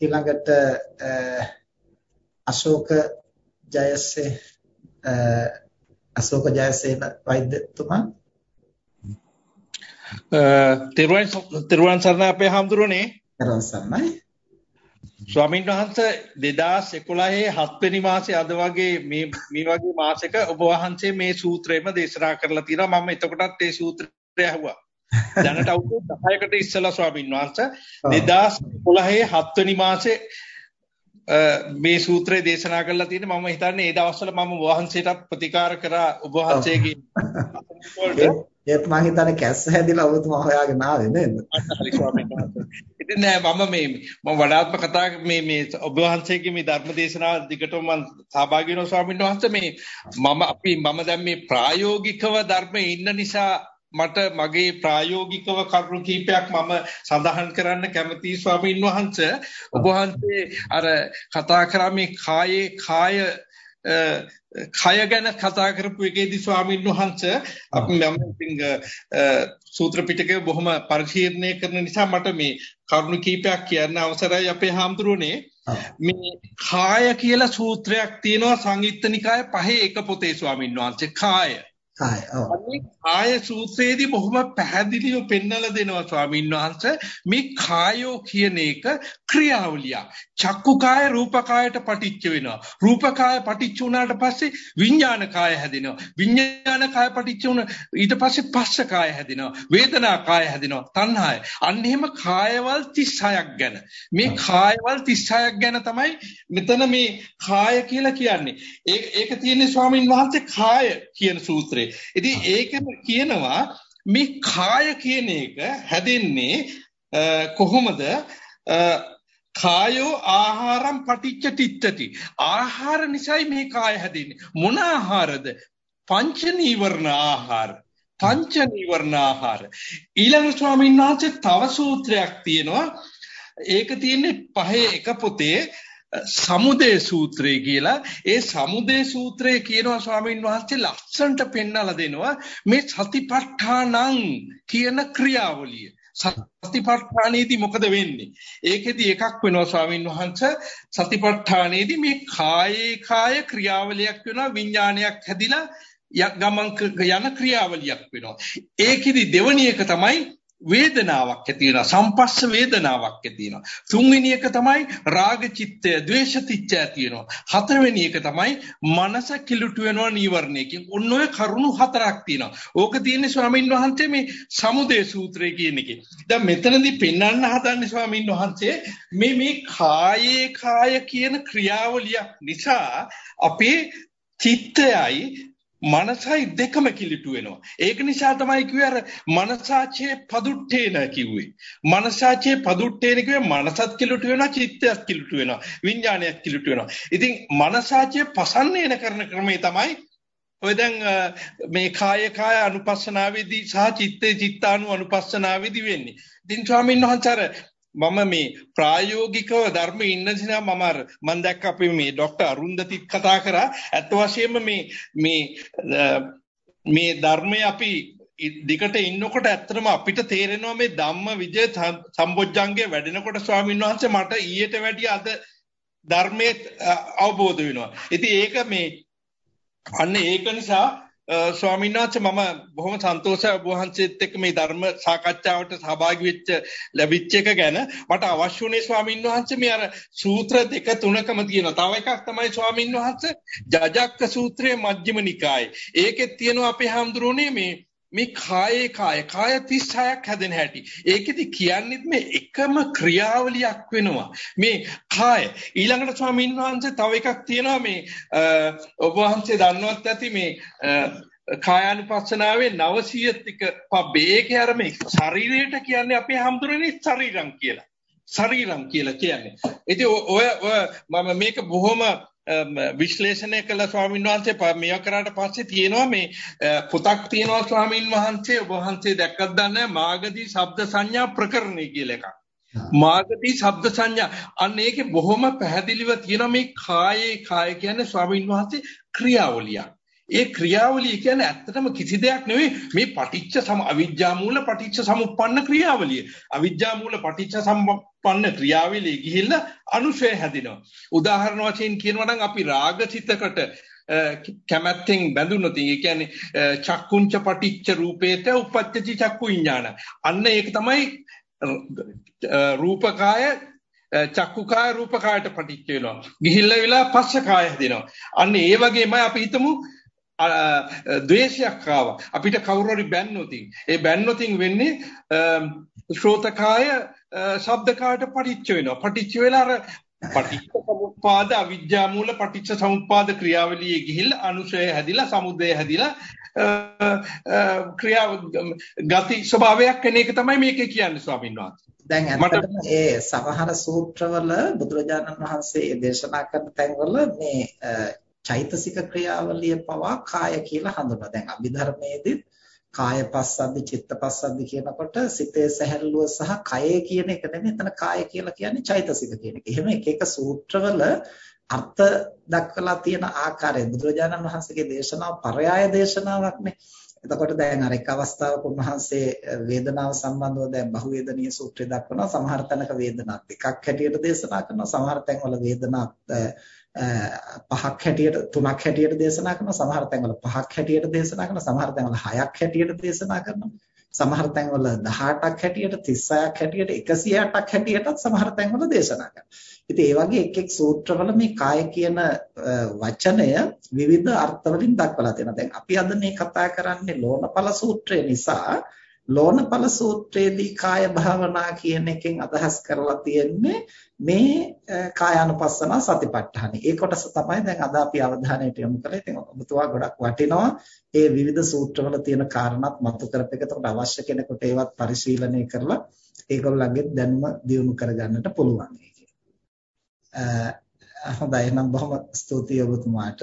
ඊළඟට අශෝක ජයසේ අශෝක ජයසේන වෛද්‍යතුමා. තිරුවන් තිරුවන් සරණ අපේ හාමුදුරනේ තිරුවන් සරණයි. ස්වාමීන් වහන්සේ 2011 7 වෙනි මාසේ අද වගේ මේ මේ වගේ මාසෙක ඔබ වහන්සේ මේ සූත්‍රයම දේශනා කරලා තියෙනවා. මම එතකොටත් ඒ සූත්‍රය ඇහුවා දැනට අවුරුදු 10කට ඉස්සෙල්ලා ස්වාමීන් වහන්සේ 2011 7 වෙනි මාසේ මේ සූත්‍රය දේශනා කරලා තියෙන මම හිතන්නේ ඒ දවස්වල මම වහන්සේටත් ප්‍රතිකාර කරා ඔබ වහන්සේගේ ඒත් මම හිතන්නේ කැස්ස හැදිලා ඔබතුමා හොයාගෙන ආවේ නේද? හරි ස්වාමීන් වහන්සේ. ඉතින් නෑ මම මේ මම වඩාත්ම කතා මේ මේ ඔබ වහන්සේගේ මේ ධර්ම දේශනාව දිගටම මම සහභාගී වෙනවා ස්වාමීන් වහන්සේ මේ මම අපි මම දැන් මේ ප්‍රායෝගිකව ධර්මයේ ඉන්න නිසා මට මගේ ප්‍රායෝගිකව කරුණු කීපයක් මම සඳහන් කරන්න කැමතියි ස්වාමීන් වහන්සේ. ඔබ වහන්සේ අර කතා කරා මේ කායේ කාය කය ගැන කතා කරපු එකේදී ස්වාමීන් වහන්සේ අපි මම ඉතින් සූත්‍ර පිටකය බොහොම පරිශීලනය කරන නිසා මට මේ කරුණු කීපයක් කියන්න අවසරයි අපේ හාමුදුරනේ මේ කාය කියලා සූත්‍රයක් තියෙනවා සංයුත්ත නිකාය පහේ එක පොතේ ස්වාමීන් වහන්සේ. කාය කාය ඔව් කාය සූත්‍රයේදී බොහොම පැහැදිලිව පෙන්වලා දෙනවා ස්වාමීන් වහන්සේ මේ කායෝ කියන එක ක්‍රියාවලියක්. චක්කු කාය රූප කායට පටිච්ච වෙනවා. රූප කාය පටිච්ච වුණාට පස්සේ විඥාන කාය හැදෙනවා. විඥාන කාය පටිච්ච වුණ ඊට පස්සේ පස්ස කාය හැදෙනවා. වේදනා කාය හැදෙනවා. තණ්හාය. අන්න එහෙම කායවල් 36ක් ගැන. මේ කායවල් 36ක් ගැන තමයි මෙතන මේ කාය කියලා කියන්නේ. ඒක තියෙන්නේ ස්වාමීන් වහන්සේ කාය කියන සූත්‍රේ. ඉතින් ඒකම කියනවා මේ කාය කියන එක හැදෙන්නේ කොහොමද? කායෝ ආහාරම් පටිච්ච තිත්තති ආහාර නිසායි මේ කාය හැදෙන්නේ. මොන ආහාරද? පංච නීවරණ ආහාර. පංච නීවරණ ආහාර. ඊළඟ ස්වාමීන් වහන්සේ තව සූත්‍රයක් තියෙනවා. ඒක තියෙන්නේ පහේ එක පොතේ සමුදේ සූත්‍රය කියලා. ඒ සමුදේ සූත්‍රය කියනවා ස්වාමීන් වහන්සේ ලස්සන්ට පෙන්නලා දෙනවා. මේ සතිපට්ඨානං කියන ක්‍රියාවලිය. සතිපට්ඨානයේදී මොකද වෙන්නේ? ඒකෙදි එකක් වෙනවා ස්වාමීන් වහන්සේ. සතිපට්ඨානයේදී මේ කායේ කාය ක්‍රියාවලියක් වෙනවා විඥානයක් හැදිලා ගමන් යන ක්‍රියාවලියක් වෙනවා. ඒකෙදි දෙවැනි එක තමයි වේදනාවක් ඇති වෙනවා. සම්පස්ස වේදනාවක් ඇති වෙනවා. තුන්වෙනි එක තමයි රාග චිත්තය ද්වේෂ චිත්තය ඇති වෙනවා. හතරවෙනි එක තමයි මනස කිලුට වෙනවා නීවරණයකින් ඔන්න ඔය කරුණු හතරක් තියෙනවා. ඕක තියෙන්නේ ස්වාමින් වහන්සේ මේ සමුදේ සූත්‍රය කියන එකේ. දැන් මෙතනදී පෙන්වන්න හදන්නේ ස්වාමින් වහන්සේ මේ මේ කායේ කාය කියන ක්‍රියාවලියක් නිසා අපේ චිත්තයයි මනසයි දෙකම කිලිටු වෙනවා. ඒක නිසා තමයි කිව්වේ අර මනසාචේ පදුට්ටේන කිව්වේ. මනසාචේ පදුට්ටේන කිව්වේ මනසත් කිලිටු වෙනවා, චිත්තයත් කිලිටු වෙනවා, විඥානයත් කිලිටු වෙනවා. ඉතින් මනසාචේ පසන්නේන කරන ක්‍රමය තමයි ඔය දැන් මේ කාය කාය අනුපස්සනාවේදී සහ චිත්තේ චිත්තානු අනුපස්සනාවේදී වෙන්නේ. ඉතින් ස්වාමීන් වහන්සේ මම මේ ප්‍රායෝගිකව ධර්මයේ ඉන්න නිසා මම අර මම දැක්ක අපි මේ ડોක්ටර් අරුන්දති කතා කරා ඇත්ත වශයෙන්ම මේ මේ මේ ධර්මය අපි දිකට ඉන්නකොට ඇත්තටම අපිට තේරෙනවා මේ ධම්ම විජය සම්බොජ්ජංගේ වැඩෙනකොට ස්වාමීන් වහන්සේ මට ඊට වැඩිය අද ධර්මයේ අවබෝධ වෙනවා. ඉතින් ඒක මේ අන්න ඒක නිසා ස්වාමීන් වහන්සේ මම බොහොම සන්තෝෂයි ඔබ වහන්සේත් එක්ක මේ ධර්ම සාකච්ඡාවට සහභාගී වෙච්ච ලැබිච්ච එක ගැන මට අවශ්‍ය වුණේ ස්වාමීන් වහන්සේ මේ අර සූත්‍ර දෙක තුනකම තියෙනවා. තව එකක් තමයි ස්වාමීන් වහන්සේ ජජක්ක සූත්‍රයේ මජ්ක්‍ධිම නිකායේ. ඒකෙත් තියෙනවා අපේ හාමුදුරනේ මේ මේ කායේ කාය කාය 36ක් හැදෙන හැටි. ඒකෙදි කියන්නේත් මේ එකම ක්‍රියාවලියක් වෙනවා. මේ කාය ඊළඟට ස්වාමීන් වහන්සේ තව එකක් තියෙනවා මේ ඔබ වහන්සේ දන්නවත් ඇති මේ කායානුපස්සනාවේ 900 ක පබ්බේ ඒකේ අර මේ ශරීරයට කියන්නේ අපේ හැමදෙරේ ශරීරම් කියලා. ශරීරම් කියලා කියන්නේ. ඉතින් ඔය ඔය මම මේක බොහොම විශ්ලේෂණය කළ ස්වාමීන් වහන්සේ මේවා කරාට පස්සේ තියෙනවා මේ පොතක් තියෙනවා ස්වාමීන් වහන්සේ ඔබ වහන්සේ දැක්කත් දන්නේ මාගදී ශබ්ද සංඥා ප්‍රකරණය කියලා එකක්. මාගදී ශබ්ද සංඥා අන්න ඒකේ බොහොම පැහැදිලිව තියෙනවා මේ කායේ කාය කියන්නේ ස්වාමීන් වහන්සේ ක්‍රියාවලියක්. ඒ ක්‍රියාවලිය කියන්නේ ඇත්තටම කිසි දෙයක් නෙවෙයි මේ පටිච්ච සම අවිජ්ජා මූල පටිච්ච සමුප්පන්න ක්‍රියාවලිය. අවිජ්ජා මූල පටිච්ච සමුප්පන්න ක්‍රියාවලිය ගිහිල්ලා අනුශය හැදෙනවා. උදාහරණ වශයෙන් කියනවා නම් අපි රාගසිතකට කැමැත්තෙන් බැඳුනොත් ඒ කියන්නේ චක්කුංච පටිච්ච රූපේත උපත්ති චක්කු විඥාන. අන්න ඒක තමයි රූපකාය චක්කුකාය රූපකායට පටිච්ච වෙනවා. ගිහිල්ලා විලා පස්සකාය හැදෙනවා. අන්න ඒ වගේමයි අපි හිතමු ද්වේෂයක් ආවා. අපිට කවුරු හරි බැන්නොතින් ඒ බැන්නොතින් වෙන්නේ ශ්‍රෝතකාය ශබ්දකායට පටිච්ච වෙනවා. පටිච්ච වෙලා අර පටිච්ච සමුප්පාද අවිජ්ජා මූල පටිච්ච සමුප්පාද ක්‍රියාවලියේ ගිහිල්ලා අනුශය හැදිලා සමුදය හැදිලා ක්‍රියාව ගති ස්වභාවයක් කෙන එක තමයි මේකේ කියන්නේ ස්වාමීන් වහන්සේ. දැන් ඇත්තටම ඒ සමහර සූත්‍රවල බුදුරජාණන් වහන්සේ දේශනා කරන තැන්වල මේ චෛතසික ක්‍රියාවලිය පවා කාය කියලා හඳුන්වනවා. දැන් අභිධර්මයේදී කාය පස්සද්දි චිත්ත පස්සද්දි කියනකොට සිතේ සැහැල්ලුව සහ කයේ කියන එක නෙමෙයි එතන කාය කියලා කියන්නේ චෛතසික කියන එක. එහෙම එක එක සූත්‍රවල අර්ථ දක්වලා තියෙන ආකාරය බුදුරජාණන් වහන්සේගේ දේශනාව පරයාය දේශනාවක්නේ. එතකොට දැන් අර එක් අවස්ථාවක උන්වහන්සේ වේදනාව සම්බන්ධව දැන් බහුවේදනීය සූත්‍රය දක්වනවා සමහර තැනක වේදනාවක් දෙකක් හැටියට දේශනා කරනවා සමහර තැන්වල වේදනාවක් පහක් හැටියට තුනක් හැටියට දේශනා කරනවා සමහර තැන්වල පහක් හැටියට දේශනා කරනවා සමහර තැන්වල හයක් හැටියට දේශනා කරනවා සමහර තැන්වල 18ක් හැටියට 36ක් හැටියට 108ක් හැටියටත් සමහර තැන්වල දේශනා කරනවා ඉතින් ඒ වගේ එක් එක් සූත්‍රවල මේ කාය කියන වචනය විවිධ අර්ථවලින් දක්වලා තියෙනවා. දැන් අපි අද මේ කතා කරන්නේ ලෝණපල සූත්‍රය නිසා ලෝණපල සූත්‍රයේදී කාය භාවනා කියන එකෙන් අදහස් කරලා තියෙන්නේ මේ කායානුපස්සන සතිපට්ඨාන. ඒ කොටස තමයි දැන් අද අපි අවධානයට යොමු කරලා ඉතින් ඔබතුමා ගොඩක් වටිනවා. ඒ විවිධ සූත්‍රවල තියෙන කාරණාත් මතු කරපෙක එතකොට අවශ්‍ය කෙනෙකුට ඒවත් පරිශීලනය කරලා ඒගොල්ලන්ගේ දැනුම දියුණු කරගන්නට පුළුවන්. හොඳයි එහෙනම් බොහොම ස්තුතියි ඔබතුමාට